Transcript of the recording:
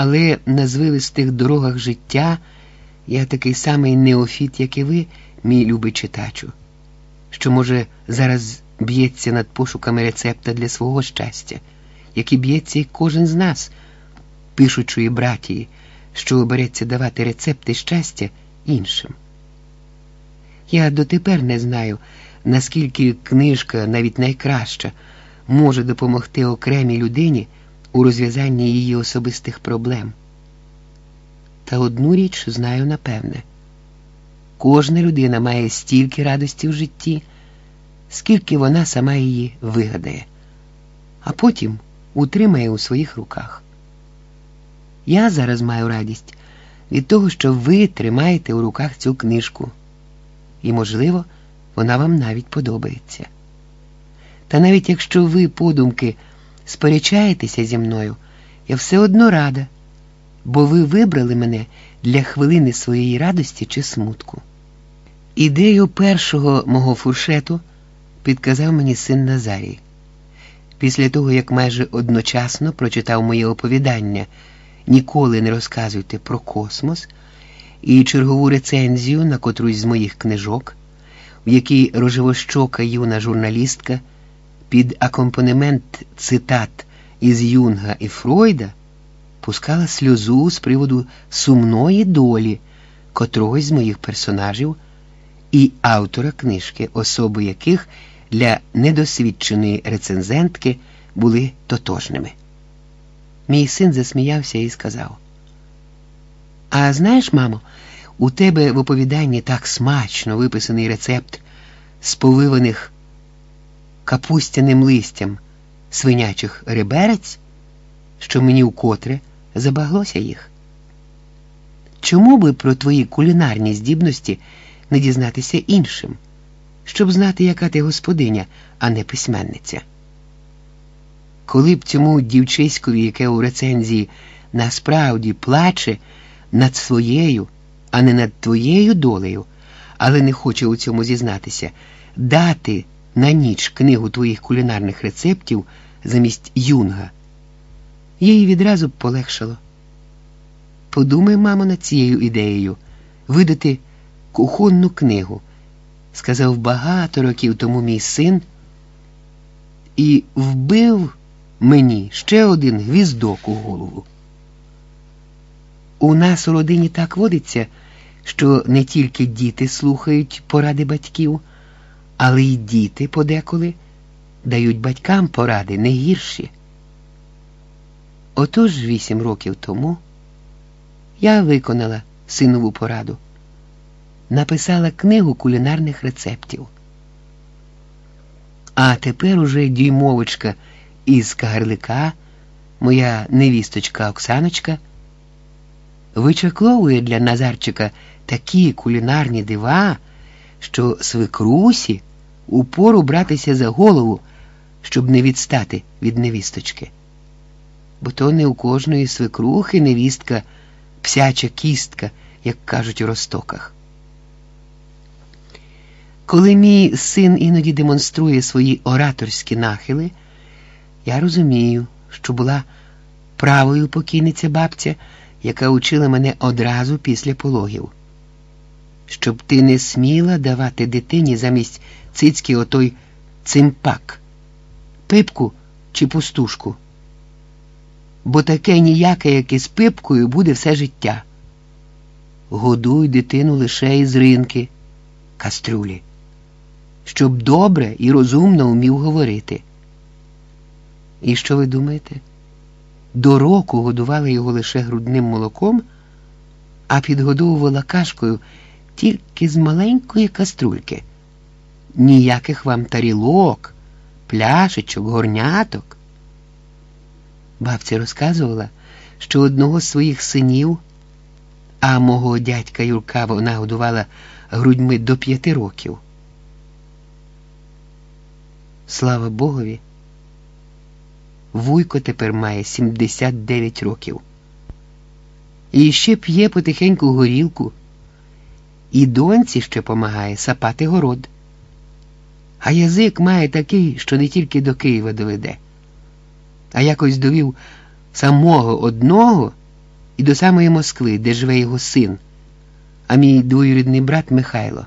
Але на звивистих дорогах життя я такий самий неофіт, як і ви, мій любий читачу, що, може, зараз б'ється над пошуками рецепта для свого щастя, як і б'ється і кожен з нас, пишучої братії, що береться давати рецепти щастя іншим. Я дотепер не знаю, наскільки книжка, навіть найкраща, може допомогти окремій людині у розв'язанні її особистих проблем. Та одну річ знаю напевне кожна людина має стільки радості в житті, скільки вона сама її вигадає, а потім утримає у своїх руках. Я зараз маю радість від того, що ви тримаєте у руках цю книжку, і, можливо, вона вам навіть подобається. Та навіть якщо ви, подумки, сперечаєтеся зі мною, я все одно рада, бо ви вибрали мене для хвилини своєї радості чи смутку. Ідею першого мого фуршету підказав мені син Назарій. Після того, як майже одночасно прочитав моє оповідання Ніколи не розказуйте про космос і чергову рецензію на котрусь з моїх книжок, в якій рожевощока юна журналістка під акомпанемент цитат із Юнга і Фройда пускала сльозу з приводу сумної долі котрогось з моїх персонажів і автора книжки, особи яких для недосвідченої рецензентки були тотожними. Мій син засміявся і сказав: А знаєш, мамо, у тебе в оповіданні так смачно виписаний рецепт з повиваних капустяним листям свинячих реберець, що мені вкотре забаглося їх. Чому би про твої кулінарні здібності не дізнатися іншим, щоб знати, яка ти господиня, а не письменниця? Коли б цьому дівчиськові, яке у рецензії насправді плаче над своєю, а не над твоєю долею, але не хоче у цьому зізнатися, дати на ніч книгу твоїх кулінарних рецептів замість Юнга, їй відразу полегшало. Подумай, мамо, над цією ідеєю видати кухонну книгу, сказав багато років тому мій син, і вбив мені ще один гвіздок у голову. У нас у родині так водиться, що не тільки діти слухають поради батьків, але й діти подеколи дають батькам поради не гірші. Отож вісім років тому я виконала синову пораду, написала книгу кулінарних рецептів. А тепер уже дюймовочка із Кагарлика, моя невісточка Оксаночка, вичакловує для Назарчика такі кулінарні дива, що свекрусі упору братися за голову, щоб не відстати від невісточки. Бо то не у кожної свекрухи невістка, псяча кістка, як кажуть у ростоках. Коли мій син іноді демонструє свої ораторські нахили, я розумію, що була правою покійниця бабця, яка учила мене одразу після пологів. Щоб ти не сміла давати дитині замість цицьки отой цимпак, пипку чи пустушку. Бо таке ніяке, як із пипкою, буде все життя. Годуй дитину лише із ринки, кастрюлі, щоб добре і розумно вмів говорити. І що ви думаєте? До року годували його лише грудним молоком, а підгодовувала кашкою тільки з маленької каструльки. Ніяких вам тарілок, пляшечок, горняток. Бабця розказувала, що одного з своїх синів, а мого дядька Юрка вона годувала грудьми до п'яти років. Слава Богові! Вуйко тепер має 79 років. І ще п'є потихеньку горілку, і доньці ще помагає сапати город. А язик має такий, що не тільки до Києва доведе, а якось довів самого одного і до самої Москви, де живе його син, а мій двоюрідний брат Михайло.